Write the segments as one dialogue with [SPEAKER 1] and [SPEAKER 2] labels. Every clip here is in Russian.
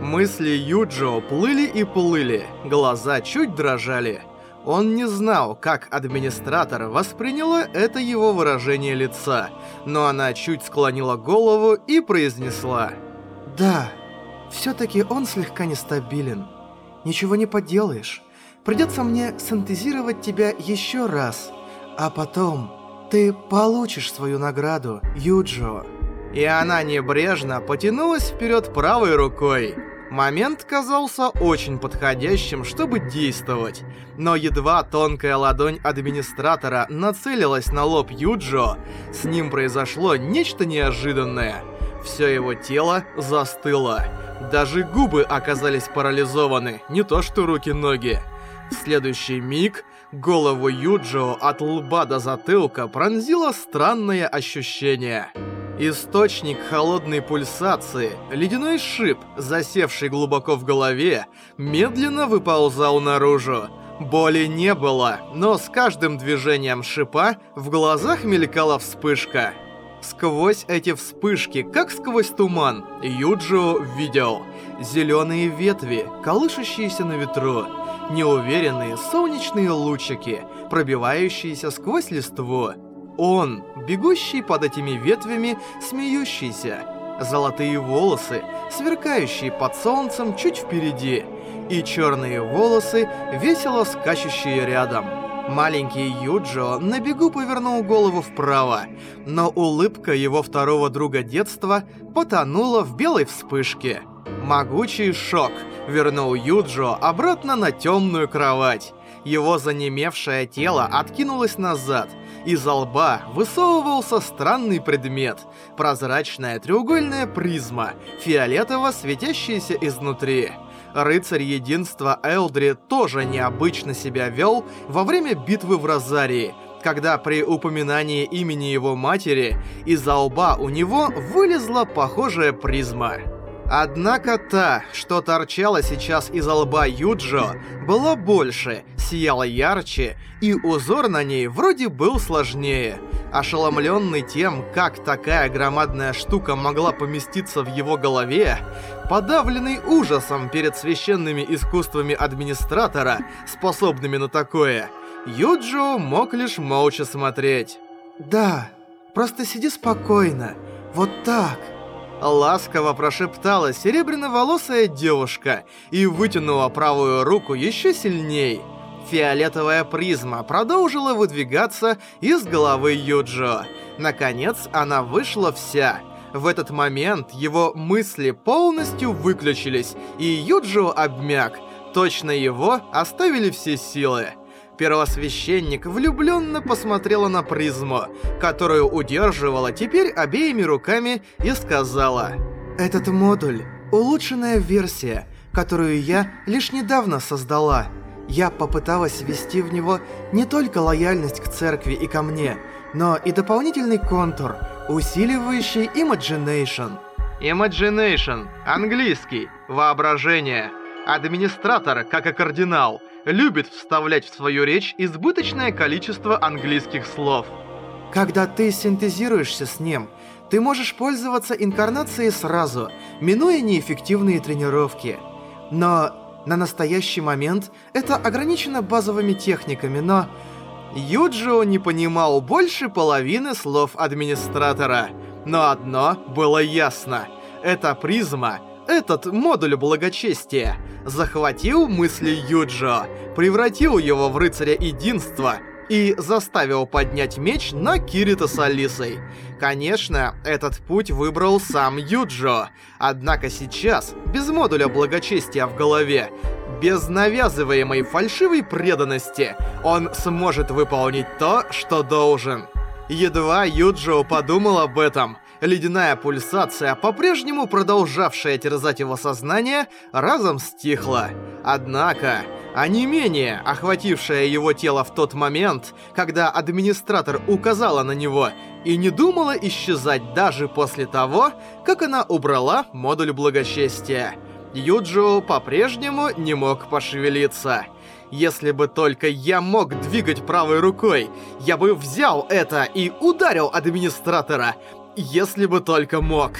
[SPEAKER 1] Мысли Юджо плыли и плыли, глаза чуть дрожали. Он не знал, как администратор восприняла это его выражение лица, но она чуть склонила голову и произнесла.
[SPEAKER 2] «Да, все-таки он слегка нестабилен. Ничего не поделаешь. Придется мне синтезировать тебя еще раз, а потом ты получишь свою награду, Юджо».
[SPEAKER 1] И она небрежно потянулась вперед правой рукой. Момент казался очень подходящим, чтобы действовать. Но едва тонкая ладонь администратора нацелилась на лоб Юджо, с ним произошло нечто неожиданное. Все его тело застыло. Даже губы оказались парализованы, не то что руки-ноги. В следующий миг голову Юджо от лба до затылка пронзило странное ощущение – Источник холодной пульсации, ледяной шип, засевший глубоко в голове, медленно выползал наружу. Боли не было, но с каждым движением шипа в глазах мелькала вспышка. Сквозь эти вспышки, как сквозь туман, Юджио видел зеленые ветви, колышущиеся на ветру, неуверенные солнечные лучики, пробивающиеся сквозь листву. Он, бегущий под этими ветвями, смеющийся. Золотые волосы, сверкающие под солнцем чуть впереди. И черные волосы, весело скачущие рядом. Маленький Юджо на бегу повернул голову вправо, но улыбка его второго друга детства потонула в белой вспышке. Могучий шок вернул Юджо обратно на темную кровать. Его занемевшее тело откинулось назад, из-за лба высовывался странный предмет. Прозрачная треугольная призма, фиолетово светящаяся изнутри. Рыцарь Единства Элдри тоже необычно себя вел во время битвы в Розарии, когда при упоминании имени его матери из-за лба у него вылезла похожая призма. Однако та, что торчала сейчас из лба Юджио, была больше, сияла ярче, и узор на ней вроде был сложнее. Ошеломленный тем, как такая громадная штука могла поместиться в его голове, подавленный ужасом перед священными искусствами администратора, способными на такое, Юджо мог лишь молча смотреть.
[SPEAKER 2] «Да, просто сиди спокойно, вот так».
[SPEAKER 1] Ласково прошептала серебряноволосая девушка и вытянула правую руку еще сильней. Фиолетовая призма продолжила выдвигаться из головы Юджо. Наконец, она вышла вся. В этот момент его мысли полностью выключились, и Юджо обмяк. Точно его оставили все силы. Первосвященник влюбленно посмотрела на призму, которую удерживала теперь обеими руками и сказала
[SPEAKER 2] «Этот модуль — улучшенная версия, которую я лишь недавно создала. Я попыталась ввести в него не только лояльность к церкви и ко мне, но и дополнительный контур, усиливающий Imagination».
[SPEAKER 1] Imagination, английский, воображение. Администратор, как и кардинал — любит вставлять в свою речь избыточное количество английских слов.
[SPEAKER 2] Когда ты синтезируешься с ним, ты можешь пользоваться инкарнацией сразу, минуя неэффективные тренировки. Но на настоящий момент это ограничено базовыми техниками, но...
[SPEAKER 1] Юджио не понимал больше половины слов администратора. Но одно было ясно. Эта призма этот модуль благочестия захватил мысли Юджо, превратил его в рыцаря единства и заставил поднять меч на Кирита с Алисой. Конечно, этот путь выбрал сам Юджо, однако сейчас, без модуля благочестия в голове, без навязываемой фальшивой преданности, он сможет выполнить то, что должен. Едва Юджо подумал об этом — Ледяная пульсация, по-прежнему продолжавшая терзать его сознание, разом стихла. Однако, а не менее охватившее его тело в тот момент, когда администратор указала на него и не думала исчезать даже после того, как она убрала модуль благочестия. Юджио по-прежнему не мог пошевелиться. Если бы только я мог двигать правой рукой, я бы взял это и ударил администратора, если бы только мог.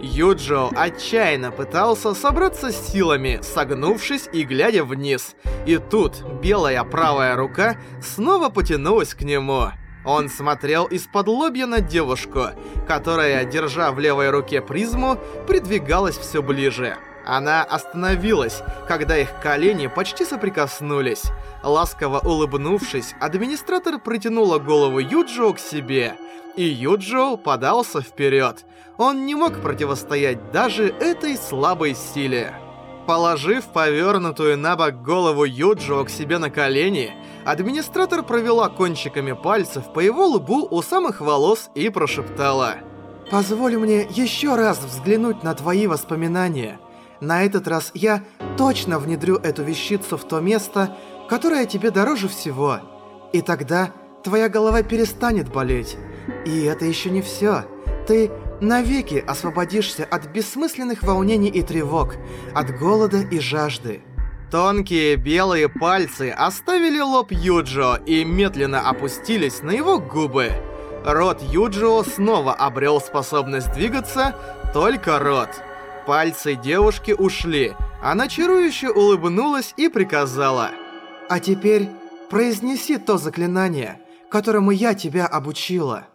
[SPEAKER 1] Юджо отчаянно пытался собраться с силами, согнувшись и глядя вниз. И тут белая правая рука снова потянулась к нему. Он смотрел из-под лобья на девушку, которая, держа в левой руке призму, придвигалась все ближе. Она остановилась, когда их колени почти соприкоснулись. Ласково улыбнувшись, администратор притянула голову Юджио к себе, и Юджио подался вперед. Он не мог противостоять даже этой слабой силе. Положив повернутую на бок голову Юджио к себе на колени, администратор провела кончиками пальцев по его лбу у самых волос и прошептала.
[SPEAKER 2] «Позволь мне еще раз взглянуть на твои воспоминания. На этот раз я точно внедрю эту вещицу в то место, которое тебе дороже всего. И тогда твоя голова перестанет болеть. И это еще не все. Ты навеки освободишься от бессмысленных волнений и тревог, от голода и жажды.
[SPEAKER 1] Тонкие белые пальцы оставили лоб Юджо и медленно опустились на его губы. Рот Юджио снова обрел способность двигаться, только рот. Пальцы девушки ушли. Она чарующе улыбнулась и приказала.
[SPEAKER 2] «А теперь произнеси то заклинание, которому я тебя обучила».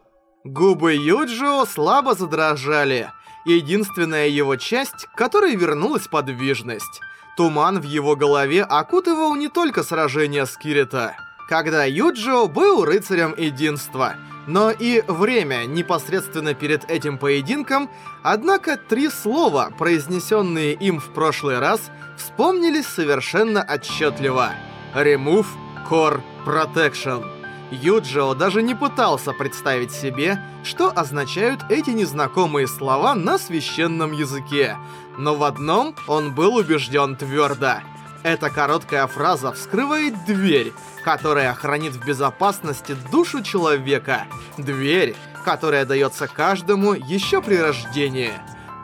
[SPEAKER 1] Губы Юджио слабо задрожали. Единственная его часть, которой вернулась подвижность. Туман в его голове окутывал не только сражение с Кирита. Когда Юджио был рыцарем единства, но и время непосредственно перед этим поединком, однако три слова, произнесенные им в прошлый раз, вспомнились совершенно отчетливо. Remove, Core, Protection. Юджио даже не пытался представить себе, что означают эти незнакомые слова на священном языке. Но в одном он был убежден твердо. Эта короткая фраза вскрывает дверь, которая хранит в безопасности душу человека. Дверь, которая дается каждому еще при рождении.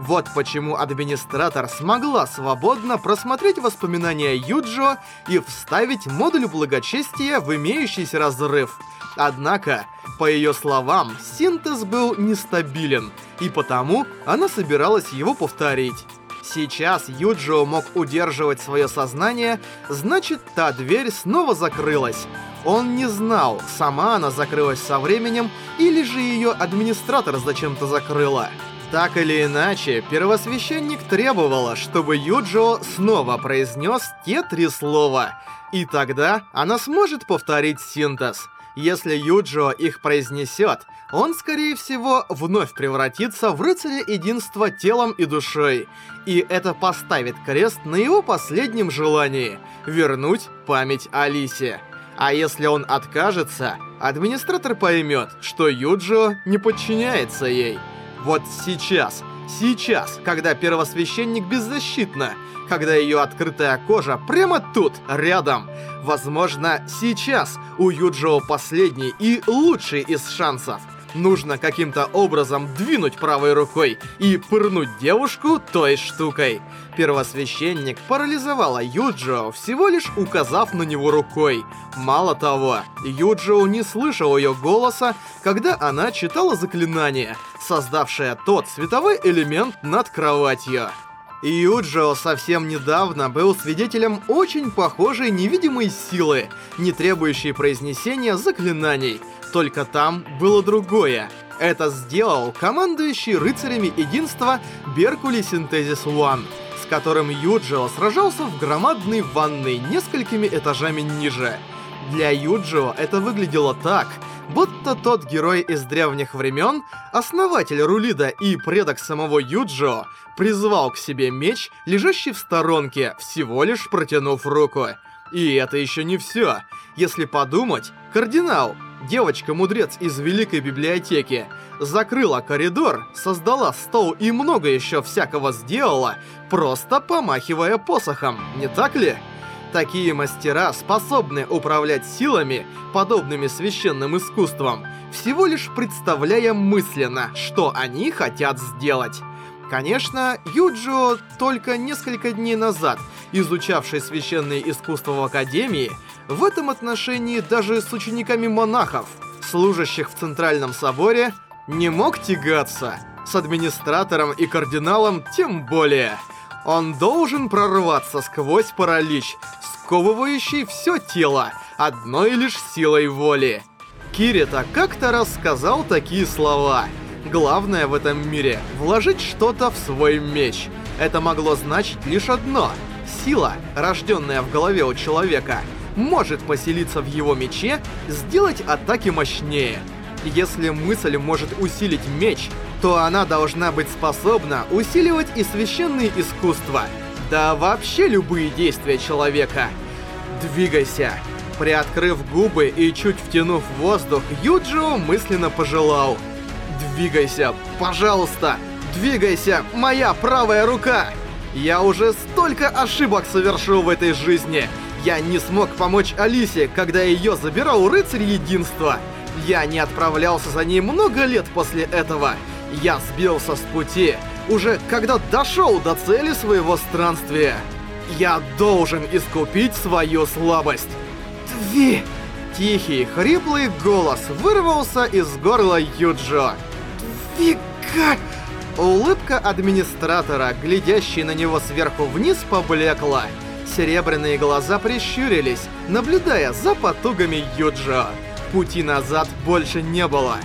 [SPEAKER 1] Вот почему администратор смогла свободно просмотреть воспоминания Юджо и вставить модуль благочестия в имеющийся разрыв. Однако, по ее словам, синтез был нестабилен, и потому она собиралась его повторить. Сейчас Юджио мог удерживать свое сознание, значит, та дверь снова закрылась. Он не знал, сама она закрылась со временем, или же ее администратор зачем-то закрыла. Так или иначе, первосвященник требовала, чтобы Юджио снова произнес те три слова, и тогда она сможет повторить синтез. Если Юджио их произнесет, он, скорее всего, вновь превратится в рыцаря единства телом и душой. И это поставит крест на его последнем желании — вернуть память Алисе. А если он откажется, администратор поймет, что Юджио не подчиняется ей. Вот сейчас, сейчас, когда первосвященник беззащитна, когда ее открытая кожа прямо тут, рядом. Возможно, сейчас у Юджио последний и лучший из шансов. Нужно каким-то образом двинуть правой рукой и пырнуть девушку той штукой. Первосвященник парализовала Юджио, всего лишь указав на него рукой. Мало того, Юджио не слышал ее голоса, когда она читала заклинание, создавшее тот световой элемент над кроватью. Юджио совсем недавно был свидетелем очень похожей невидимой силы, не требующей произнесения заклинаний. Только там было другое. Это сделал командующий рыцарями единства Беркули Синтезис One, с которым Юджио сражался в громадной ванной несколькими этажами ниже. Для Юджио это выглядело так, будто тот герой из древних времен, основатель Рулида и предок самого Юджио, призвал к себе меч, лежащий в сторонке, всего лишь протянув руку. И это еще не все. Если подумать, кардинал, девочка-мудрец из Великой Библиотеки, закрыла коридор, создала стол и много еще всякого сделала, просто помахивая посохом, не так ли? Такие мастера способны управлять силами, подобными священным искусствам, всего лишь представляя мысленно, что они хотят сделать. Конечно, Юджио только несколько дней назад, изучавший священные искусства в Академии, в этом отношении даже с учениками монахов, служащих в Центральном Соборе, не мог тягаться. С администратором и кардиналом тем более. Он должен прорваться сквозь паралич, сковывающий все тело, одной лишь силой воли. Кирита как-то раз сказал такие слова. Главное в этом мире — вложить что-то в свой меч. Это могло значить лишь одно. Сила, рожденная в голове у человека, может поселиться в его мече, сделать атаки мощнее. Если мысль может усилить меч, то она должна быть способна усиливать и священные искусства, да вообще любые действия человека. Двигайся. Приоткрыв губы и чуть втянув воздух, Юджио мысленно пожелал. «Двигайся, пожалуйста! Двигайся, моя правая рука!» Я уже столько ошибок совершил в этой жизни. Я не смог помочь Алисе, когда ее забирал рыцарь единства. Я не отправлялся за ней много лет после этого. Я сбился с пути, уже когда дошел до цели своего странствия. Я должен искупить свою слабость. Тви! Тихий, хриплый голос вырвался из горла Юджо. Твика! Улыбка администратора, глядящей на него сверху вниз, поблекла. Серебряные глаза прищурились, наблюдая за потугами Юджо. Пути назад больше не было.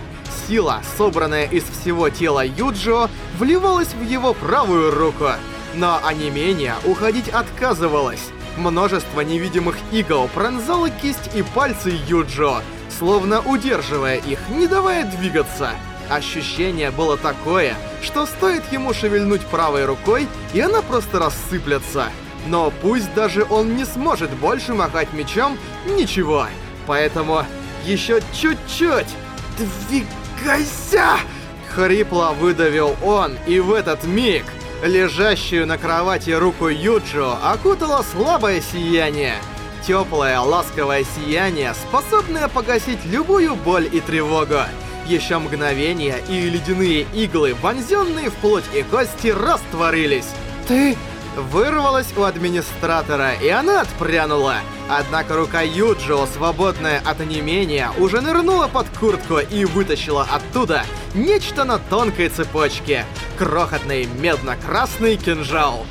[SPEAKER 1] Сила, собранная из всего тела Юджо, вливалась в его правую руку. Но онемение уходить отказывалось. Множество невидимых игл пронзало кисть и пальцы Юджо, словно удерживая их, не давая двигаться. Ощущение было такое, что стоит ему шевельнуть правой рукой, и она просто рассыплется. Но пусть даже он не сможет больше махать мечом, ничего. Поэтому еще чуть-чуть. Двигайся! Хрипло выдавил он, и в этот миг лежащую на кровати руку Юджио окутало слабое сияние. Теплое, ласковое сияние, способное погасить любую боль и тревогу. Еще мгновение, и ледяные иглы, вонзенные в плоть и кости, растворились. «Ты...» Вырвалась у администратора, и она отпрянула. Однако рука Юджио, свободная от онемения, уже нырнула под куртку и вытащила оттуда нечто на тонкой цепочке. Крохотный медно-красный кинжал.